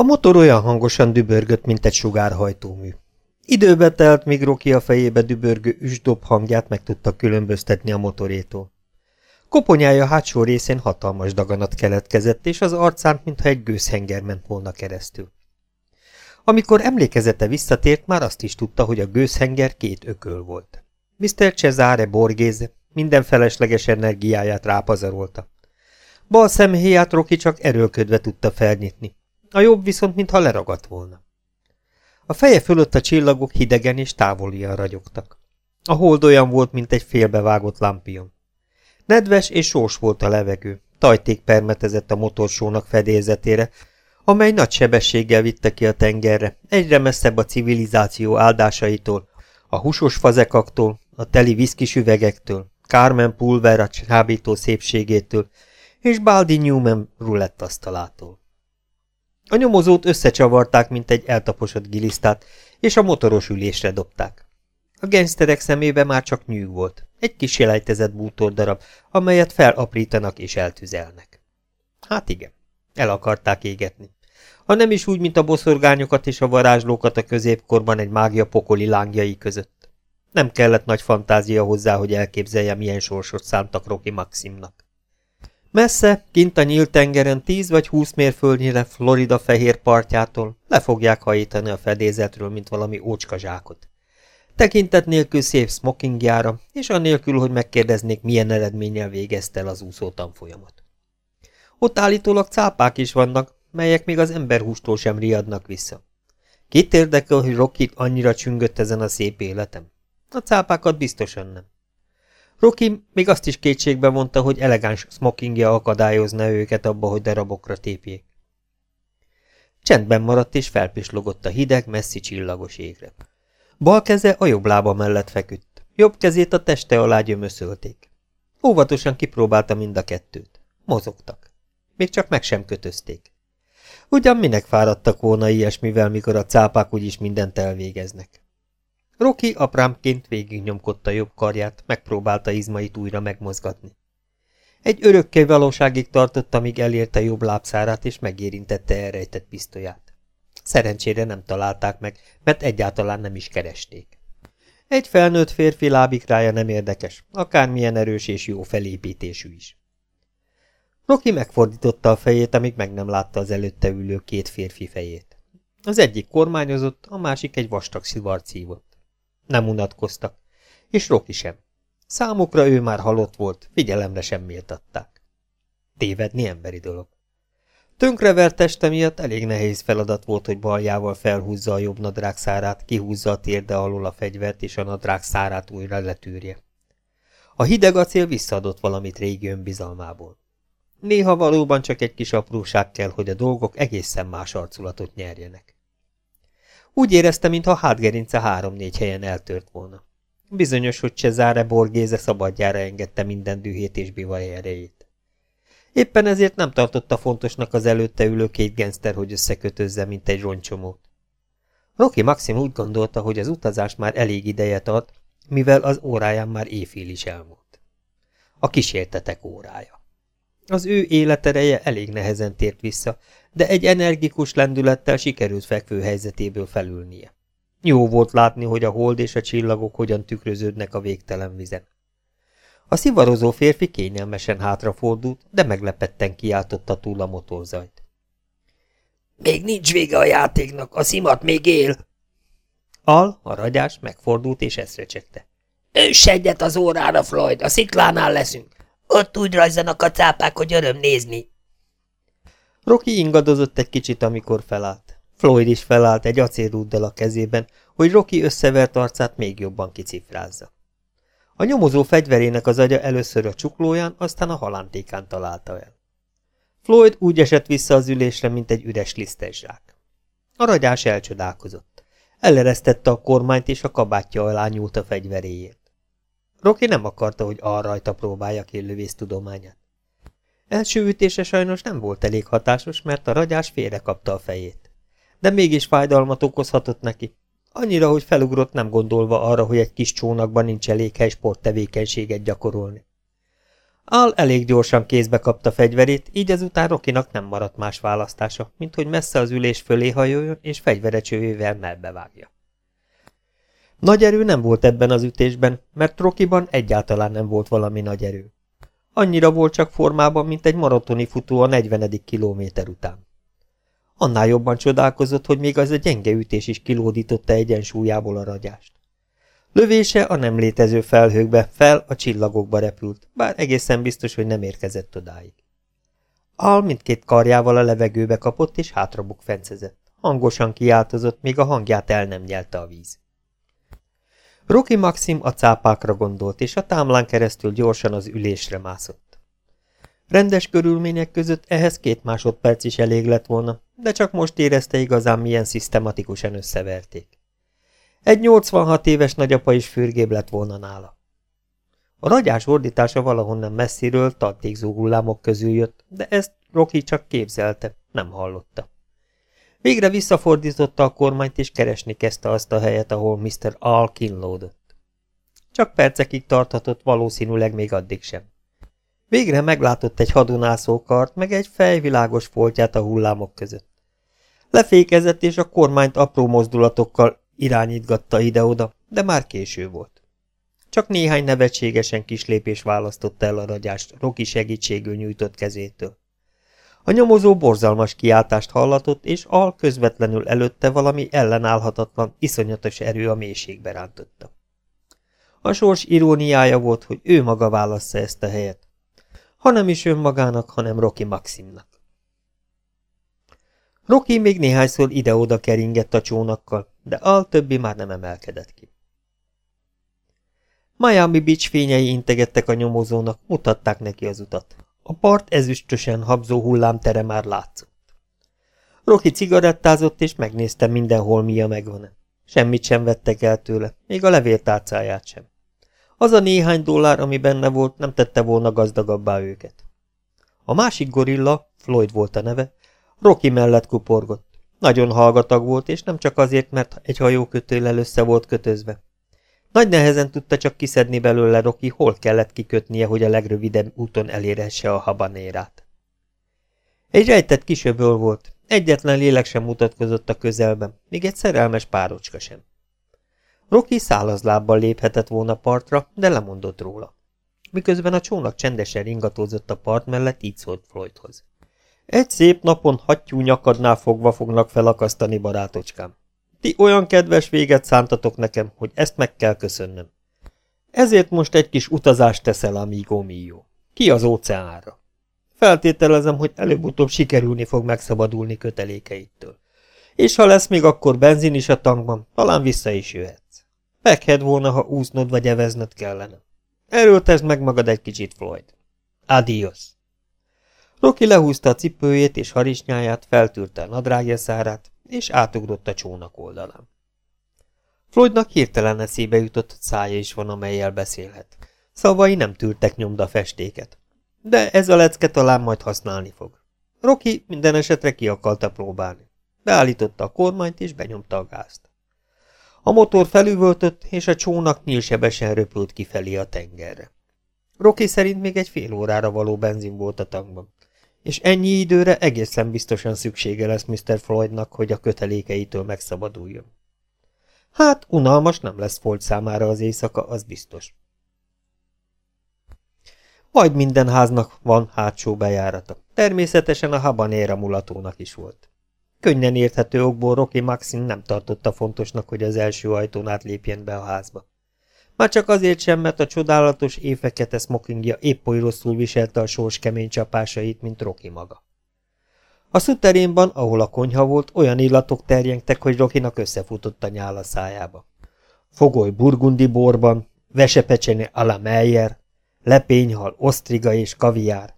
A motor olyan hangosan dübörgött, mint egy sugárhajtómű. Időbe telt, míg Roki a fejébe dübörgő üsdob hangját meg tudta különböztetni a motorétól. Koponyája hátsó részén hatalmas daganat keletkezett, és az arcán, mintha egy gőzhenger ment volna keresztül. Amikor emlékezete visszatért, már azt is tudta, hogy a gőzhenger két ököl volt. Mr. Cesare Borgéze minden felesleges energiáját rápazarolta. Bal szemhéját Roki csak erőlködve tudta felnyitni. A jobb viszont mintha leragadt volna. A feje fölött a csillagok hidegen és távolian ragyogtak. A hold olyan volt, mint egy félbevágott lampion. Nedves és sós volt a levegő, tajték permetezett a motorsónak fedélzetére, amely nagy sebességgel vitte ki a tengerre, egyre messzebb a civilizáció áldásaitól, a húsos fazekaktól, a teli viszkis üvegektől, Carmen Pulver a csábító szépségétől, és Baldi Newman rulettasztalától. A nyomozót összecsavarták, mint egy eltaposott gilisztát, és a motoros ülésre dobták. A gengszterek szemébe már csak nyűg volt, egy kis jelejtezett bútordarab, amelyet felaprítanak és eltüzelnek. Hát igen, el akarták égetni. Ha nem is úgy, mint a boszorgányokat és a varázslókat a középkorban egy mágia pokoli lángjai között. Nem kellett nagy fantázia hozzá, hogy elképzelje, milyen sorsot szántak Rocky Maximnak. Messze, kint a nyílt tengeren tíz vagy húsz mérföldnyire Florida fehér partjától le fogják hajítani a fedézetről, mint valami ócskazsákot. Tekintet nélkül szép smokingjára, és annélkül, hogy megkérdeznék, milyen eredménnyel végezte el az úszó tanfolyamot. Ott állítólag cápák is vannak, melyek még az emberhústól sem riadnak vissza. Kit érdekel, hogy Rocky annyira csüngött ezen a szép életem? A cápákat biztosan nem. Rocky még azt is kétségbe mondta, hogy elegáns smokingja akadályozna őket abba, hogy darabokra tépjék. Csendben maradt és felpislogott a hideg, messzi csillagos égre. Bal keze a jobb lába mellett feküdt, jobb kezét a teste alá gyömöszölték. Óvatosan kipróbálta mind a kettőt. Mozogtak. Még csak meg sem kötözték. Ugyan minek fáradtak volna ilyesmivel, mikor a cápák úgyis mindent elvégeznek. Roki aprámként végignyomkodta jobb karját, megpróbálta izmait újra megmozgatni. Egy örökké valóságig tartotta, míg elérte jobb lábszárát, és megérintette elrejtett pisztolyát. Szerencsére nem találták meg, mert egyáltalán nem is keresték. Egy felnőtt férfi lábikrája nem érdekes, akármilyen erős és jó felépítésű is. Roki megfordította a fejét, amíg meg nem látta az előtte ülő két férfi fejét. Az egyik kormányozott, a másik egy vastag szivart szívott. Nem unatkoztak, és Roki sem. Számukra ő már halott volt, figyelemre sem méltatták. Tévedni emberi dolog. Tönkrevert teste miatt elég nehéz feladat volt, hogy baljával felhúzza a jobb nadrág szárát, kihúzza a térde alól a fegyvert, és a nadrág szárát újra letűrje. A hideg acél visszaadott valamit régi önbizalmából. Néha valóban csak egy kis apróság kell, hogy a dolgok egészen más arculatot nyerjenek. Úgy érezte, mintha hátgerince három-négy helyen eltört volna. Bizonyos, hogy Cesare Borgéze szabadjára engedte minden dühét és bivaj. Éppen ezért nem tartotta fontosnak az előtte ülő két genszter, hogy összekötözze, mint egy roncsomót. Rocky Maxim úgy gondolta, hogy az utazás már elég ideje tart, mivel az óráján már éjfél is elmúlt. A kísértetek órája. Az ő életereje elég nehezen tért vissza, de egy energikus lendülettel sikerült fekvő helyzetéből felülnie. Jó volt látni, hogy a hold és a csillagok hogyan tükröződnek a végtelen vizen. A szivarozó férfi kényelmesen hátrafordult, de meglepetten kiáltotta túl a motorzajt. Még nincs vége a játéknak, a szimat még él! Al, a ragyás, megfordult és eszrecsekte. Ős egyet az órára, Floyd, a sziklánál leszünk. Ott úgy rajzanak a cápák, hogy öröm nézni. Rocky ingadozott egy kicsit, amikor felállt. Floyd is felállt egy acélrúddal a kezében, hogy Rocky összevert arcát még jobban kicifrázza. A nyomozó fegyverének az agya először a csuklóján, aztán a halántékán találta el. Floyd úgy esett vissza az ülésre, mint egy üres lisztes zsák. A ragyás elcsodálkozott. Eleresztette a kormányt, és a kabátja alá nyúlt a fegyveréjét. Roki nem akarta, hogy arra rajta próbálja ki lövész tudományát. Első ütése sajnos nem volt elég hatásos, mert a ragyás félrekapta a fejét. De mégis fájdalmat okozhatott neki. Annyira, hogy felugrott nem gondolva arra, hogy egy kis csónakban nincs elég hely sporttevékenységet gyakorolni. Al elég gyorsan kézbe kapta fegyverét, így ezután Rokinak nem maradt más választása, mint hogy messze az ülés fölé hajoljon és fegyverecsőjével melbevágja. Nagy erő nem volt ebben az ütésben, mert Rokiban egyáltalán nem volt valami nagy erő. Annyira volt csak formában, mint egy maratoni futó a 40. kilométer után. Annál jobban csodálkozott, hogy még az a gyenge ütés is kilódította egyensúlyából a ragyást. Lövése a nem létező felhőkbe, fel a csillagokba repült, bár egészen biztos, hogy nem érkezett odáig. Al mindkét karjával a levegőbe kapott, és hátrabuk fencezett. Hangosan kiáltozott, míg a hangját el nem nyelte a víz. Roki Maxim a cápákra gondolt, és a támlán keresztül gyorsan az ülésre mászott. Rendes körülmények között ehhez két másodperc is elég lett volna, de csak most érezte igazán milyen szisztematikusan összeverték. Egy 86 éves nagyapa is fürgébb lett volna nála. A ragyás ordítása valahonnan messziről, tartékzó hullámok közül jött, de ezt Rocky csak képzelte, nem hallotta. Végre visszafordította a kormányt, és keresni kezdte azt a helyet, ahol Mr. Al kínlódott. Csak percekig tarthatott, valószínűleg még addig sem. Végre meglátott egy hadonászókart, meg egy fejvilágos foltját a hullámok között. Lefékezett, és a kormányt apró mozdulatokkal irányítgatta ide-oda, de már késő volt. Csak néhány nevetségesen kislépés választotta el a ragyást Roki segítségül nyújtott kezétől. A nyomozó borzalmas kiáltást hallatott, és Al közvetlenül előtte valami ellenállhatatlan, iszonyatos erő a mélységbe rántotta. A sors iróniája volt, hogy ő maga válassza ezt a helyet. Ha nem is önmagának, hanem Rocky Maximnak. Rocky még néhányszor ide-oda keringett a csónakkal, de Al többi már nem emelkedett ki. Miami Beach fényei integettek a nyomozónak, mutatták neki az utat. A part ezüstösen habzó hullámtere már látszott. Rocky cigarettázott, és megnézte mindenhol mi a megvan-e. Semmit sem vettek el tőle, még a levéltárcáját sem. Az a néhány dollár, ami benne volt, nem tette volna gazdagabbá őket. A másik gorilla, Floyd volt a neve, Rocky mellett kuporgott. Nagyon hallgatag volt, és nem csak azért, mert egy hajókötőlel össze volt kötözve. Nagy nehezen tudta csak kiszedni belőle Rocky, hol kellett kikötnie, hogy a legrövidebb úton elérhesse a habanérát. Egy rejtett kisöböl volt, egyetlen lélek sem mutatkozott a közelben, még egy szerelmes párocska sem. Rocky szállazlábbal léphetett volna partra, de lemondott róla. Miközben a csónak csendesen ringatózott a part mellett, így szólt Floydhoz. Egy szép napon hattyú nyakadnál fogva fognak felakasztani, barátocskám. Ti olyan kedves véget szántatok nekem, hogy ezt meg kell köszönnöm. Ezért most egy kis utazást teszel, amigo mio. Ki az óceánra? Feltételezem, hogy előbb-utóbb sikerülni fog megszabadulni kötelékeitől. És ha lesz még akkor benzin is a tankban, talán vissza is jöhetsz. Meghed volna, ha úsznod vagy evezned kellene. Erőltesd meg magad egy kicsit, Floyd. Adios. Roki lehúzta a cipőjét és harisnyáját, feltűrte a nadrágja szárát, és átugrott a csónak oldalán. Floydnak hirtelen eszébe jutott, hogy szája is van, amelyel beszélhet. Szavai nem tűrtek nyomda festéket. De ez a lecke talán majd használni fog. Roki minden esetre ki akarta próbálni. Beállította a kormányt, és benyomta a gázt. A motor felüvöltött, és a csónak nyílsebesen röpült kifelé a tengerre. Roki szerint még egy fél órára való benzin volt a tankban és ennyi időre egészen biztosan szüksége lesz Mr. Floydnak, hogy a kötelékeitől megszabaduljon. Hát, unalmas nem lesz Floyd számára az éjszaka, az biztos. Majd minden háznak van hátsó bejárata. Természetesen a habanéra mulatónak is volt. Könnyen érthető okból Rocky Maxim nem tartotta fontosnak, hogy az első ajtón átlépjen be a házba. Már csak azért sem, mert a csodálatos évfekete smokingja épp oly rosszul viselte a sors kemény csapásait, mint Roki maga. A szuterénban, ahol a konyha volt, olyan illatok terjengtek, hogy Rokinak összefutott a nyál a szájába. Fogoly burgundi borban, vesepecsenye a la Meyer, lepényhal, osztriga és kaviár.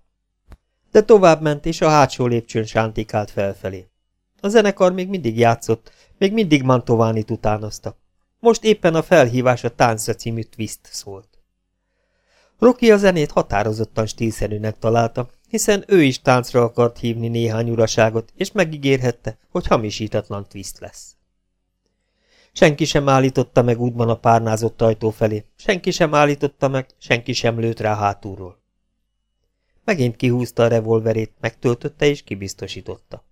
De tovább ment, és a hátsó lépcsőn sántikált felfelé. A zenekar még mindig játszott, még mindig Mantovánit utánozta. Most éppen a felhívás a Táncra című twist szólt. Rocky a zenét határozottan stílszerűnek találta, hiszen ő is táncra akart hívni néhány uraságot, és megígérhette, hogy hamisítatlan twist lesz. Senki sem állította meg útban a párnázott ajtó felé, senki sem állította meg, senki sem lőtt rá hátulról. Megint kihúzta a revolverét, megtöltötte és kibiztosította.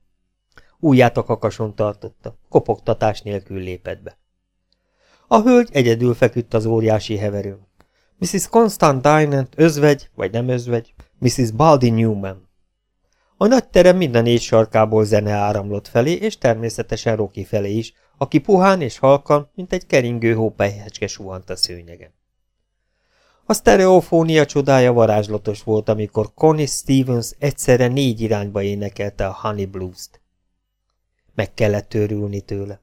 Újját a kakason tartotta, kopogtatás nélkül lépett be. A hölgy egyedül feküdt az óriási heverőn. Mrs. Constant Dynant özvegy, vagy nem özvegy, Mrs. Baldy Newman. A nagy terem minden négy sarkából zene áramlott felé, és természetesen Rocky felé is, aki puhán és halkan, mint egy keringő hópelyhecske suhant a szőnyegen. A sztereofónia csodája varázslatos volt, amikor Connie Stevens egyszerre négy irányba énekelte a Honey Blues-t. Meg kellett törülni tőle.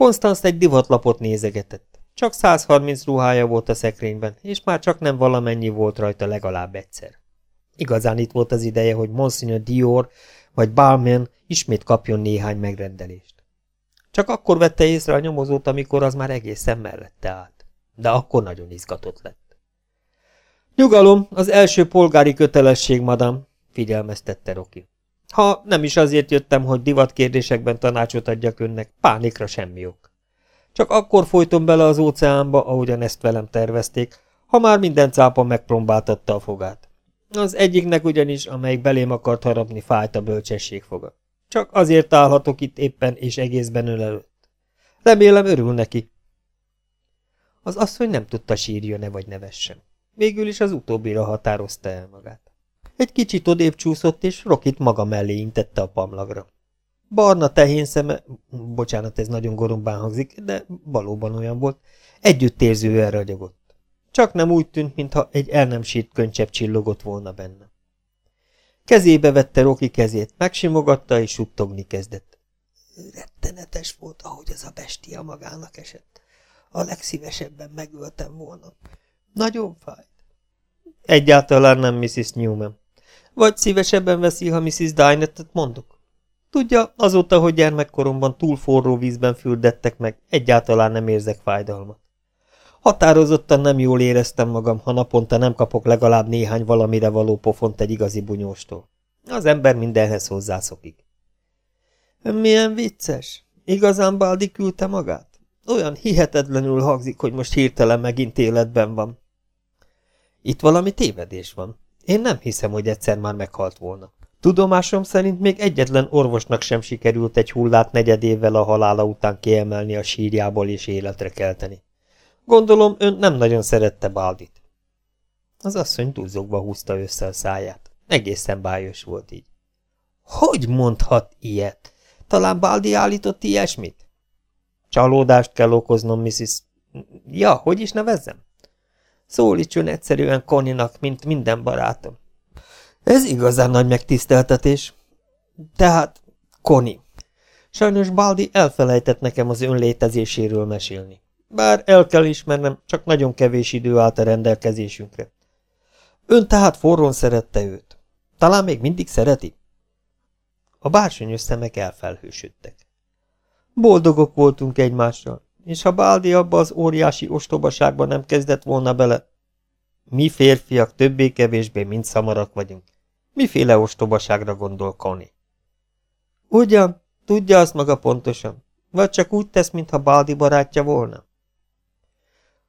Konstanz egy divatlapot nézegetett. Csak 130 ruhája volt a szekrényben, és már csak nem valamennyi volt rajta legalább egyszer. Igazán itt volt az ideje, hogy Monsignor Dior vagy Balmain ismét kapjon néhány megrendelést. Csak akkor vette észre a nyomozót, amikor az már egészen mellette állt. De akkor nagyon izgatott lett. Nyugalom, az első polgári kötelesség, madam, figyelmeztette Roki. Ha nem is azért jöttem, hogy divatkérdésekben tanácsot adjak önnek, pánikra semmi ok. Csak akkor folytom bele az óceánba, ahogyan ezt velem tervezték, ha már minden cápa megpróbáltatta a fogát. Az egyiknek ugyanis, amelyik belém akart harapni, fájt a bölcsesség foga. Csak azért állhatok itt éppen és egészben ön előtt. Remélem örül neki. Az asszony nem tudta sírjon-e vagy nevessen. Végül is az utóbbira határozta el magát. Egy kicsit odébb csúszott, és Rokit maga mellé intette a pamlagra. Barna tehén szeme, bocsánat, ez nagyon gorombán hangzik, de valóban olyan volt, együttérzően ragyogott. Csak nem úgy tűnt, mintha egy el nem sírt könycsepp csillogott volna benne. Kezébe vette Roki kezét, megsimogatta és suttogni kezdett. Rettenetes volt, ahogy ez a bestia magának esett. A legszívesebben megöltem volna. Nagyon fájt. Egyáltalán nem, Mrs. Newman. Vagy szívesebben veszi, ha Mrs. Dynettet mondok? Tudja, azóta, hogy gyermekkoromban túl forró vízben fürdettek meg, egyáltalán nem érzek fájdalmat. Határozottan nem jól éreztem magam, ha naponta nem kapok legalább néhány valamire való pofont egy igazi bunyóstól. Az ember mindenhez hozzászokik. Milyen vicces! Igazán Baldi küldte magát? Olyan hihetetlenül hangzik, hogy most hirtelen megint életben van. Itt valami tévedés van. Én nem hiszem, hogy egyszer már meghalt volna. Tudomásom szerint még egyetlen orvosnak sem sikerült egy hullát negyedévvel a halála után kiemelni a sírjából és életre kelteni. Gondolom, ön nem nagyon szerette Baldit. Az asszony túlzogva húzta össze a száját. Egészen bájos volt így. Hogy mondhat ilyet? Talán Baldi állított ilyesmit? Csalódást kell okoznom, Mrs. Ja, hogy is nevezzem? Szólítson egyszerűen Koninak, mint minden barátom. Ez igazán nagy megtiszteltetés. Tehát, Koni. Sajnos Baldi elfelejtett nekem az ön létezéséről mesélni. Bár el kell ismernem, csak nagyon kevés idő állt a rendelkezésünkre. Ön tehát forrón szerette őt. Talán még mindig szereti? A bársonyos szemek elfelhősödtek. Boldogok voltunk egymással, és ha Báldi abba az óriási ostobaságba nem kezdett volna bele, mi férfiak többé-kevésbé mind szamarak vagyunk. Miféle ostobaságra gondol Connie? Ugyan, tudja azt maga pontosan, vagy csak úgy tesz, mintha Baldi barátja volna?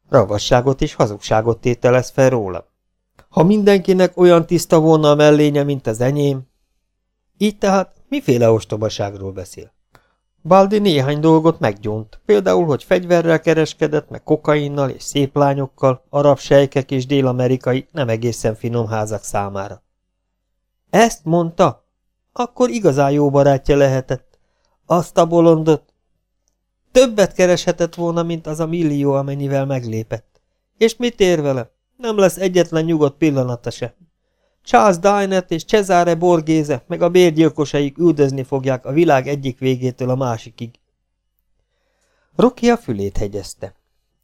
Ravasságot és hazugságot tételez fel róla. Ha mindenkinek olyan tiszta volna a mellénye, mint az enyém, így tehát miféle ostobaságról beszél? Baldi néhány dolgot meggyónt, például, hogy fegyverrel kereskedett, meg kokainnal és szép lányokkal, arab sejkek és dél-amerikai nem egészen finom házak számára. Ezt mondta? Akkor igazán jó barátja lehetett. Azt a bolondot. Többet kereshetett volna, mint az a millió, amennyivel meglépett. És mit ér vele? Nem lesz egyetlen nyugodt pillanata se. Charles Dynett és Cesare Borgéze, meg a bérgyilkosaik üldözni fogják a világ egyik végétől a másikig. Rocky a fülét hegyezte.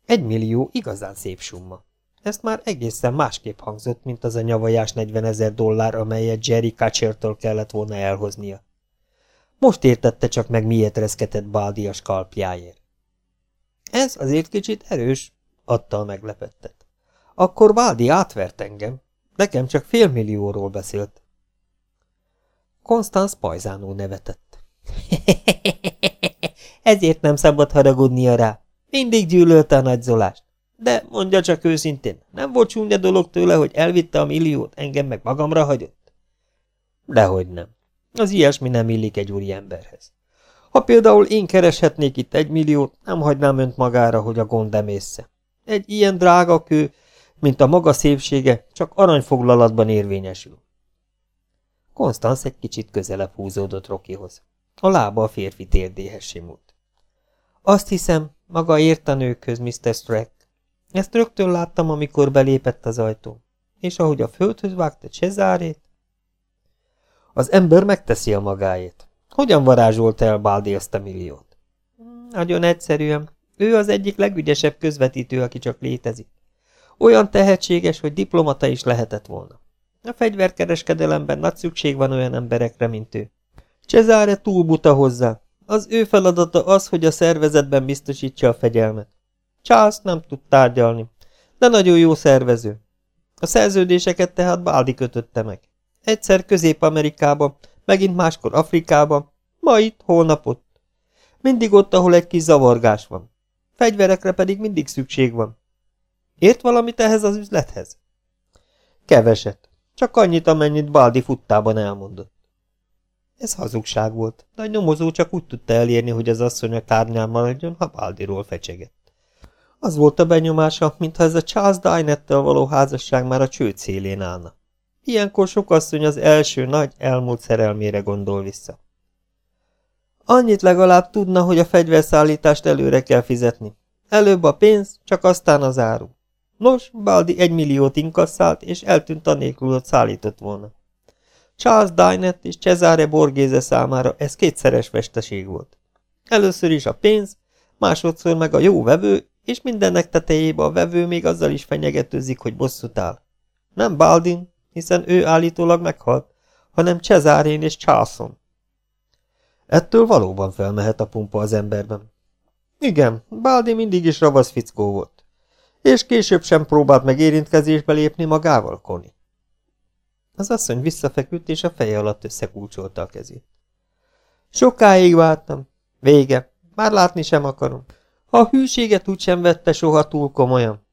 Egy millió igazán szép summa. Ezt már egészen másképp hangzott, mint az a nyavajás 40 ezer dollár, amelyet Jerry Kutchertől kellett volna elhoznia. Most értette csak meg, miért reszketett Baldi a skalpjáért. Ez azért kicsit erős, adta a meglepettet. Akkor Baldi átvert engem. Nekem csak félmillióról beszélt. Konstanz pajzánul nevetett. Ezért nem szabad haragudnia rá. Mindig gyűlölte a nagyzolást. De mondja csak őszintén, nem volt csúnya dolog tőle, hogy elvitte a milliót, engem meg magamra hagyott? Dehogy nem. Az ilyesmi nem illik egy úri emberhez. Ha például én kereshetnék itt egy milliót, nem hagynám önt magára, hogy a gond emészze. Egy ilyen drága kő, mint a maga szépsége, csak aranyfoglalatban érvényesül. Konstanz egy kicsit közelebb húzódott Rokihoz. A lába a férfi térdéhez simult. Azt hiszem, maga ért a nőkhöz, Mr. Strack. Ezt rögtön láttam, amikor belépett az ajtó. És ahogy a földhöz vágta Cezárét... Az ember megteszi a magáét. Hogyan varázsolt el Baldi ezt a milliót? Nagyon egyszerűen. Ő az egyik legügyesebb közvetítő, aki csak létezik. Olyan tehetséges, hogy diplomata is lehetett volna. A fegyverkereskedelemben nagy szükség van olyan emberekre, mint ő. Cezare túl buta hozzá. Az ő feladata az, hogy a szervezetben biztosítsa a fegyelmet. Charles nem tud tárgyalni, de nagyon jó szervező. A szerződéseket tehát Baldi kötötte meg. Egyszer Közép-Amerikában, megint máskor Afrikában, ma itt, holnap ott. Mindig ott, ahol egy kis zavargás van. Fegyverekre pedig mindig szükség van. Ért valamit ehhez az üzlethez? Keveset. Csak annyit, amennyit Baldi futtában elmondott. Ez hazugság volt, de a nyomozó csak úgy tudta elérni, hogy az asszony a tárnyán maradjon, ha Baldiról fecsegett. Az volt a benyomása, mintha ez a Charles Dynettel való házasság már a csőd szélén állna. Ilyenkor sok asszony az első nagy, elmúlt szerelmére gondol vissza. Annyit legalább tudna, hogy a fegyverszállítást előre kell fizetni. Előbb a pénz, csak aztán az áru. Nos, Baldi egy milliót inkasszált, és eltűnt anélkül, hogy szállított volna. Charles Dynett és Cesare Borgéze számára ez kétszeres vesteség volt. Először is a pénz, másodszor meg a jó vevő, és mindennek tetejébe a vevő még azzal is fenyegetőzik, hogy bosszút áll. Nem Baldin, hiszen ő állítólag meghalt, hanem Cezárén és Charleson. Ettől valóban felmehet a pumpa az emberben. Igen, Baldi mindig is ravasz fickó volt. És később sem próbált meg érintkezésbe lépni magával, Koni. Az asszony visszafeküdt, és a feje alatt összekulcsolta a kezét. Sokáig vártam. Vége. Már látni sem akarom. Ha a hűséget úgy sem vette soha túl komolyan.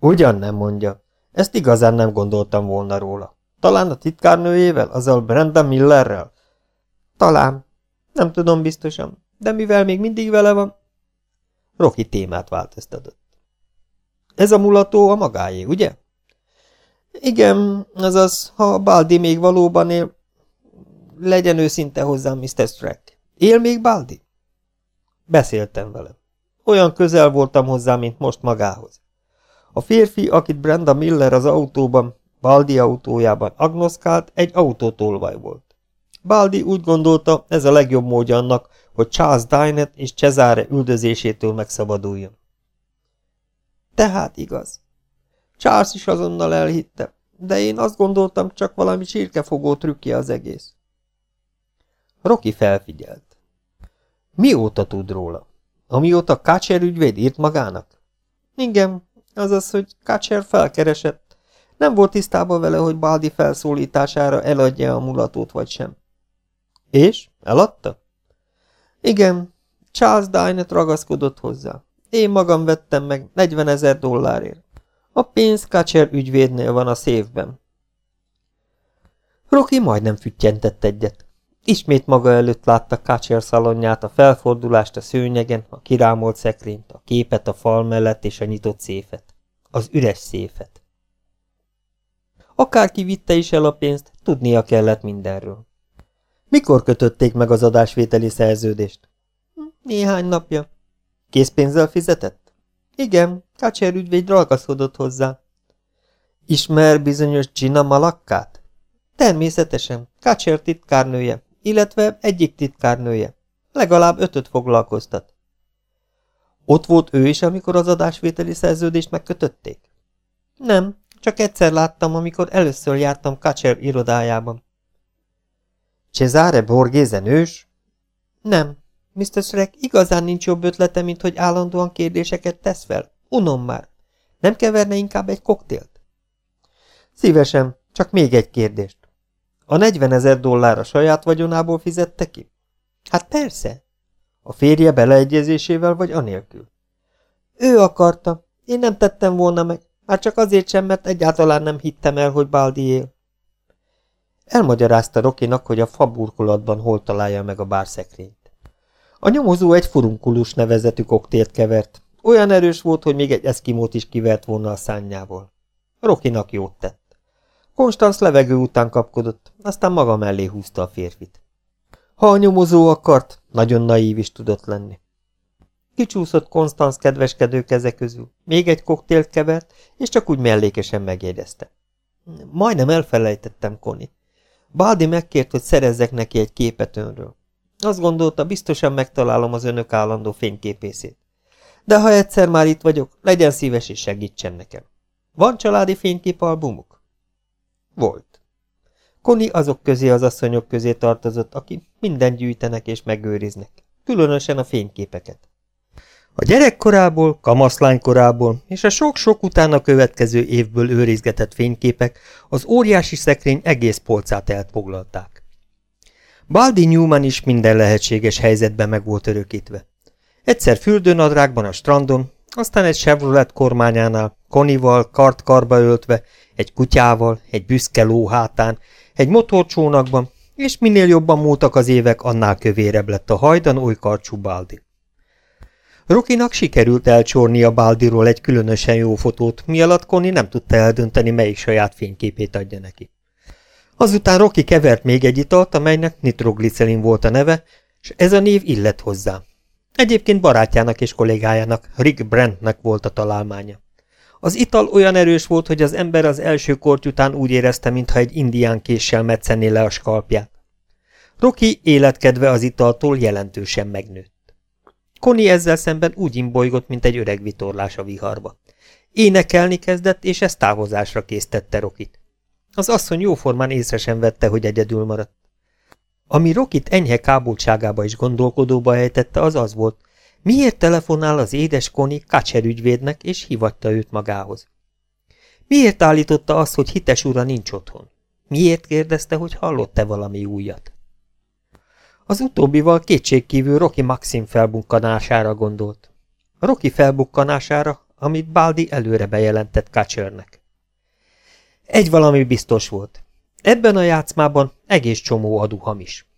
Ugyan nem mondja. Ezt igazán nem gondoltam volna róla. Talán a titkárnőjével, azzal Brenda Millerrel? Talán. Nem tudom biztosan, de mivel még mindig vele van... Roki témát változtatott. Ez a mulató a magáé, ugye? Igen, azaz, ha Baldi még valóban él... Legyen őszinte hozzám, Mr. Strack. Él még Baldi? Beszéltem vele. Olyan közel voltam hozzá, mint most magához. A férfi, akit Brenda Miller az autóban, Baldi autójában agnoszkált, egy autótolvaj volt. Baldi úgy gondolta, ez a legjobb módja annak, hogy Charles Dynett és Cesare üldözésétől megszabaduljon. Tehát igaz. Charles is azonnal elhitte, de én azt gondoltam, csak valami csirkefogó trükkje az egész. Rocky felfigyelt. Mióta tud róla? Amióta Kácser ügyvéd írt magának? Igen, azaz, hogy Kácser felkeresett. Nem volt tisztában vele, hogy Baldi felszólítására eladja a mulatót vagy sem. És? Eladta? Igen, Charles Dynett ragaszkodott hozzá. Én magam vettem meg 40 ezer dollárért. A pénz Kacser ügyvédnél van a szévben. Rocky majdnem füttyentett egyet. Ismét maga előtt látta Kacser szalonját, a felfordulást a szőnyegen, a kirámolt szekrényt, a képet a fal mellett és a nyitott széfet. Az üres széfet. Akárki vitte is el a pénzt, tudnia kellett mindenről. Mikor kötötték meg az adásvételi szerződést? Néhány napja. Készpénzzel fizetett? Igen, Kacser ügyvéd ragaszkodott hozzá. Ismer bizonyos Gina Malakkát? Természetesen, Kacser titkárnője, illetve egyik titkárnője. Legalább ötöt foglalkoztat. Ott volt ő is, amikor az adásvételi szerződést megkötötték? Nem, csak egyszer láttam, amikor először jártam Kacser irodájában. Cesare Borgéze nős? Nem. Mr. Shrek igazán nincs jobb ötlete, mint hogy állandóan kérdéseket tesz fel. Unom már. Nem keverne inkább egy koktélt? Szívesen, csak még egy kérdést. A 40 ezer dollár a saját vagyonából fizette ki? Hát persze. A férje beleegyezésével vagy anélkül? Ő akarta. Én nem tettem volna meg, már csak azért sem, mert egyáltalán nem hittem el, hogy Baldi él. Elmagyarázta Rokinak, hogy a faburkolatban hol találja meg a bárszekrényt. A nyomozó egy furunkulus nevezetű koktélt kevert. Olyan erős volt, hogy még egy eszkimót is kivert volna a szánnyával. Rokinak jót tett. Konstanz levegő után kapkodott, aztán maga mellé húzta a férfit. Ha a nyomozó akart, nagyon naív is tudott lenni. Kicsúszott Konstanz kedveskedő keze közül, még egy koktélt kevert, és csak úgy mellékesen megjegyezte. Majdnem elfelejtettem, Koni. Baldi megkért, hogy szerezzek neki egy képet önről. Azt gondolta, biztosan megtalálom az önök állandó fényképészét. De ha egyszer már itt vagyok, legyen szíves és segítsen nekem. Van családi fényképalbumuk? Volt. Koni azok közé az asszonyok közé tartozott, aki mindent gyűjtenek és megőriznek, különösen a fényképeket. A gyerekkorából, kamaszlánykorából és a sok-sok utána következő évből őrizgetett fényképek az óriási szekrény egész polcát elfoglalták. Baldi Newman is minden lehetséges helyzetben meg volt örökítve. Egyszer fürdőnadrágban a strandon, aztán egy Chevrolet kormányánál, konival, kart karba öltve, egy kutyával, egy büszke ló hátán, egy motorcsónakban, és minél jobban múltak az évek, annál kövérebb lett a hajdan oly karcsú Baldi. Rokinak sikerült elcsorni a Baldiról egy különösen jó fotót, mi alatt Connie nem tudta eldönteni, melyik saját fényképét adja neki. Azután Roki kevert még egy italt, amelynek nitroglicelin volt a neve, és ez a név illett hozzá. Egyébként barátjának és kollégájának, Rick Brentnek volt a találmánya. Az ital olyan erős volt, hogy az ember az első kort után úgy érezte, mintha egy indián késsel metszené le a skalpját. Roki életkedve az italtól jelentősen megnőtt. Koni ezzel szemben úgy imbolygott, mint egy öreg vitorlás a viharba. Énekelni kezdett, és ez távozásra késztette Rokit. Az asszony jóformán észre sem vette, hogy egyedül maradt. Ami Rokit enyhe kábultságába is gondolkodóba ejtette, az az volt, miért telefonál az édes Koni Kacser és hivatta őt magához. Miért állította azt, hogy hites ura nincs otthon? Miért kérdezte, hogy hallott-e valami újat? Az utóbbival kétségkívül Rocky Maxim felbukkanására gondolt. Rocky felbukkanására, amit Baldi előre bejelentett Kacsernek. Egy valami biztos volt. Ebben a játszmában egész csomó adu hamis.